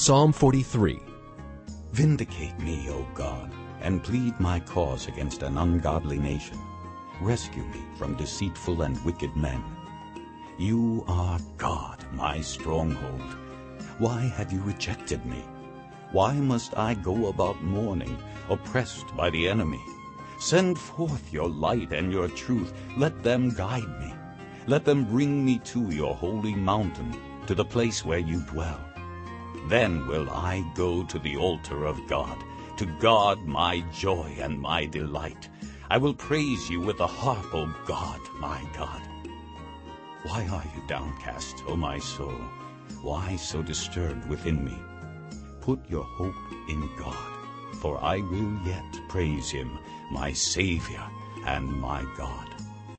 Psalm 43 Vindicate me, O God, and plead my cause against an ungodly nation. Rescue me from deceitful and wicked men. You are God, my stronghold. Why have you rejected me? Why must I go about mourning, oppressed by the enemy? Send forth your light and your truth. Let them guide me. Let them bring me to your holy mountain, to the place where you dwell. Then will I go to the altar of God, to God my joy and my delight. I will praise you with the harp, O God, my God. Why are you downcast, O my soul? Why so disturbed within me? Put your hope in God, for I will yet praise him, my Savior and my God.